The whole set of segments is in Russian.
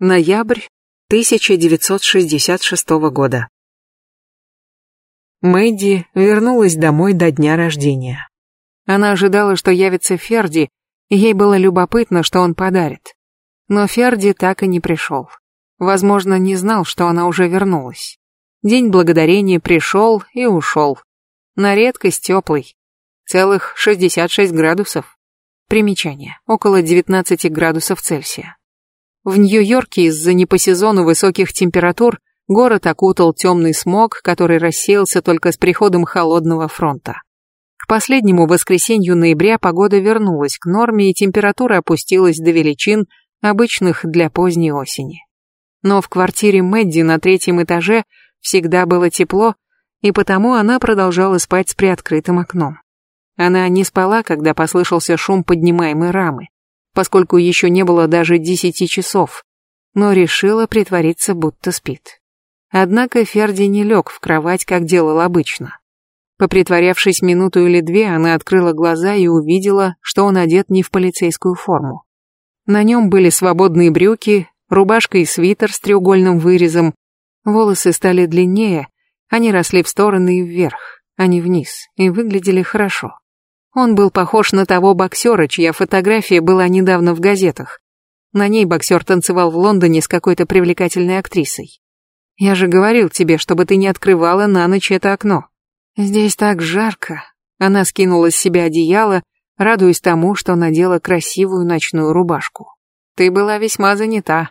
Ноябрь 1966 года. Мэдди вернулась домой до дня рождения. Она ожидала, что явится Ферди, и ей было любопытно, что он подарит. Но Ферди так и не пришел. Возможно, не знал, что она уже вернулась. День благодарения пришел и ушел. На редкость теплый. Целых 66 градусов. Примечание. Около 19 градусов Цельсия. В Нью-Йорке из-за не по сезону высоких температур город окутал темный смог, который рассеялся только с приходом холодного фронта. К последнему воскресенью ноября погода вернулась к норме и температура опустилась до величин, обычных для поздней осени. Но в квартире Мэдди на третьем этаже всегда было тепло, и потому она продолжала спать с приоткрытым окном. Она не спала, когда послышался шум поднимаемой рамы поскольку еще не было даже десяти часов, но решила притвориться, будто спит. Однако Ферди не лег в кровать, как делал обычно. Попритворявшись минуту или две, она открыла глаза и увидела, что он одет не в полицейскую форму. На нем были свободные брюки, рубашка и свитер с треугольным вырезом. Волосы стали длиннее, они росли в стороны и вверх, а не вниз, и выглядели хорошо. Он был похож на того боксера, чья фотография была недавно в газетах. На ней боксер танцевал в Лондоне с какой-то привлекательной актрисой. Я же говорил тебе, чтобы ты не открывала на ночь это окно. Здесь так жарко. Она скинула с себя одеяло, радуясь тому, что надела красивую ночную рубашку. Ты была весьма занята.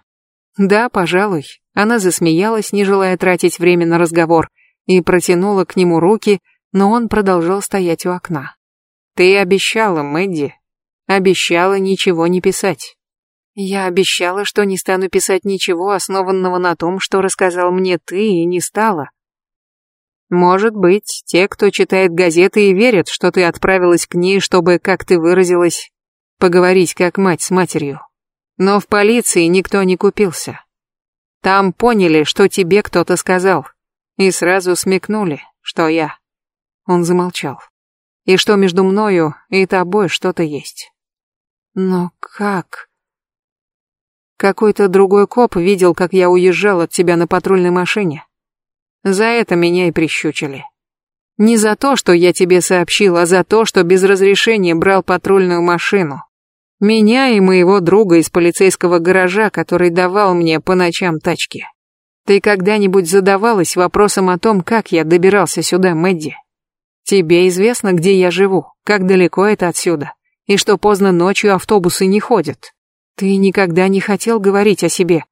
Да, пожалуй. Она засмеялась, не желая тратить время на разговор, и протянула к нему руки, но он продолжал стоять у окна. Ты обещала, Мэдди. Обещала ничего не писать. Я обещала, что не стану писать ничего, основанного на том, что рассказал мне ты, и не стала. Может быть, те, кто читает газеты и верят, что ты отправилась к ней, чтобы, как ты выразилась, поговорить как мать с матерью. Но в полиции никто не купился. Там поняли, что тебе кто-то сказал, и сразу смекнули, что я. Он замолчал и что между мною и тобой что-то есть. Но как? Какой-то другой коп видел, как я уезжал от тебя на патрульной машине. За это меня и прищучили. Не за то, что я тебе сообщил, а за то, что без разрешения брал патрульную машину. Меня и моего друга из полицейского гаража, который давал мне по ночам тачки. Ты когда-нибудь задавалась вопросом о том, как я добирался сюда, Мэдди? Тебе известно, где я живу, как далеко это отсюда, и что поздно ночью автобусы не ходят. Ты никогда не хотел говорить о себе.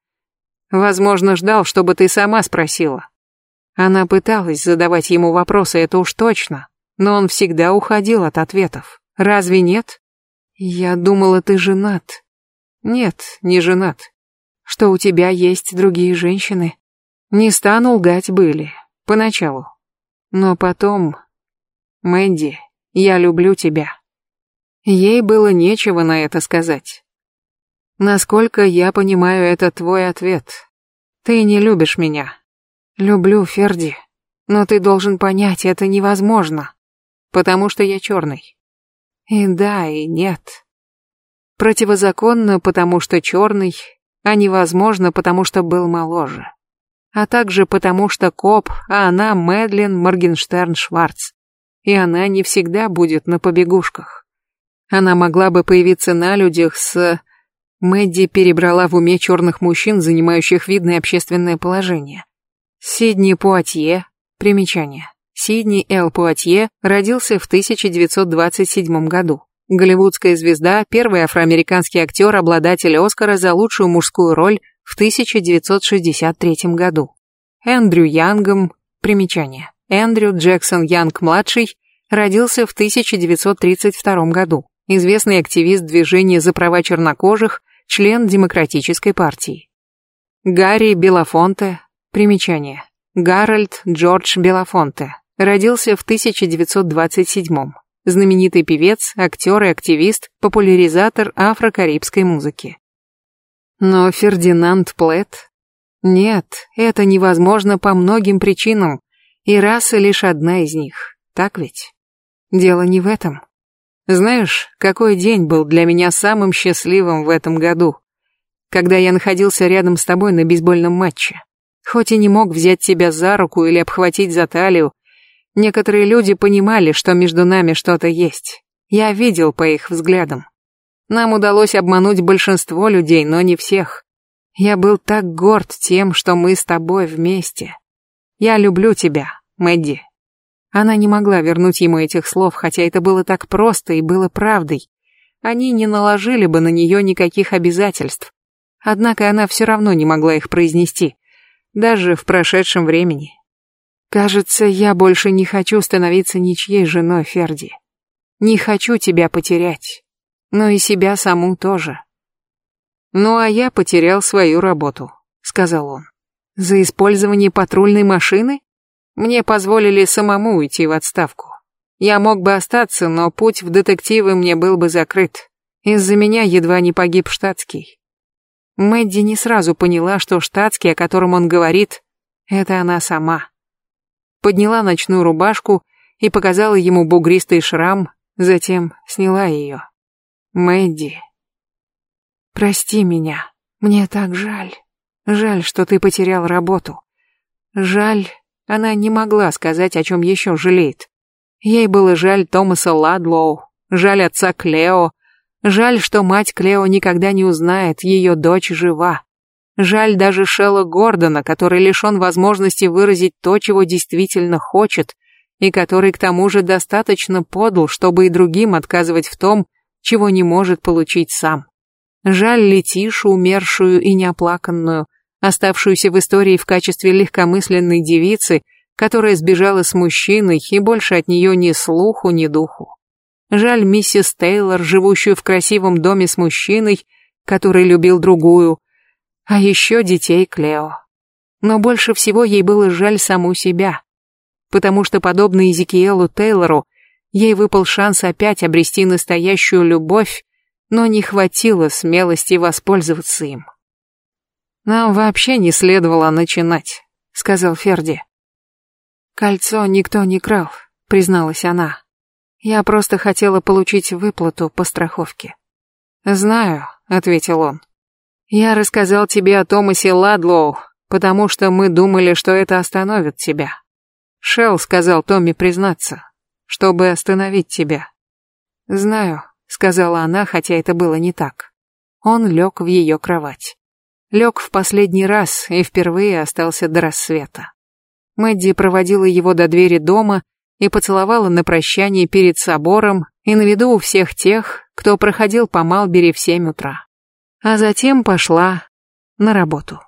Возможно, ждал, чтобы ты сама спросила. Она пыталась задавать ему вопросы, это уж точно, но он всегда уходил от ответов. Разве нет? Я думала, ты женат. Нет, не женат. Что у тебя есть другие женщины? Не стану лгать, были. Поначалу. Но потом Мэнди, я люблю тебя. Ей было нечего на это сказать. Насколько я понимаю, это твой ответ. Ты не любишь меня. Люблю, Ферди. Но ты должен понять, это невозможно. Потому что я черный. И да, и нет. Противозаконно, потому что черный, а невозможно, потому что был моложе. А также потому что коп, а она Мэдлин Моргенштерн Шварц и она не всегда будет на побегушках. Она могла бы появиться на людях с... Мэдди перебрала в уме черных мужчин, занимающих видное общественное положение. Сидни Пуатье, примечание. Сидни Эл Пуатье родился в 1927 году. Голливудская звезда, первый афроамериканский актер, обладатель Оскара за лучшую мужскую роль в 1963 году. Эндрю Янгом, примечание. Эндрю Джексон Янг-младший родился в 1932 году. Известный активист движения за права чернокожих, член Демократической партии. Гарри Белафонте, примечание. Гарольд Джордж Белафонте, родился в 1927 знаменитый певец, актер и активист, популяризатор афро-карибской музыки. Но Фердинанд Плетт? Нет, это невозможно по многим причинам, и раса лишь одна из них, так ведь? Дело не в этом. Знаешь, какой день был для меня самым счастливым в этом году? когда я находился рядом с тобой на бейсбольном матче. Хоть и не мог взять тебя за руку или обхватить за талию, некоторые люди понимали, что между нами что-то есть. Я видел по их взглядам. Нам удалось обмануть большинство людей, но не всех. Я был так горд тем, что мы с тобой вместе. Я люблю тебя, Мэдди. Она не могла вернуть ему этих слов, хотя это было так просто и было правдой. Они не наложили бы на нее никаких обязательств. Однако она все равно не могла их произнести даже в прошедшем времени. Кажется, я больше не хочу становиться ничьей женой, Ферди. Не хочу тебя потерять, но и себя саму тоже. Ну а я потерял свою работу, сказал он. За использование патрульной машины? Мне позволили самому уйти в отставку. Я мог бы остаться, но путь в детективы мне был бы закрыт. Из-за меня едва не погиб штатский. Мэдди не сразу поняла, что штатский, о котором он говорит, это она сама. Подняла ночную рубашку и показала ему бугристый шрам, затем сняла ее. Мэдди. Прости меня. Мне так жаль. Жаль, что ты потерял работу. Жаль, она не могла сказать, о чем еще жалеет. Ей было жаль Томаса Ладлоу, жаль отца Клео, Жаль, что мать Клео никогда не узнает, ее дочь жива. Жаль даже Шелла Гордона, который лишен возможности выразить то, чего действительно хочет, и который к тому же достаточно подл, чтобы и другим отказывать в том, чего не может получить сам. Жаль Летишу, умершую и неоплаканную, оставшуюся в истории в качестве легкомысленной девицы, которая сбежала с мужчиной и больше от нее ни слуху, ни духу. Жаль миссис Тейлор, живущую в красивом доме с мужчиной, который любил другую, а еще детей Клео. Но больше всего ей было жаль саму себя, потому что, подобно Изикиелу Тейлору, ей выпал шанс опять обрести настоящую любовь, но не хватило смелости воспользоваться им. «Нам вообще не следовало начинать», — сказал Ферди. «Кольцо никто не крал», — призналась она. Я просто хотела получить выплату по страховке. Знаю, ответил он. Я рассказал тебе о Томасе Ладлоу, потому что мы думали, что это остановит тебя. Шелл сказал Томми признаться, чтобы остановить тебя. Знаю, сказала она, хотя это было не так. Он лег в ее кровать. Лег в последний раз и впервые остался до рассвета. Мэдди проводила его до двери дома и поцеловала на прощание перед собором и на виду у всех тех, кто проходил по Малбери в семь утра. А затем пошла на работу.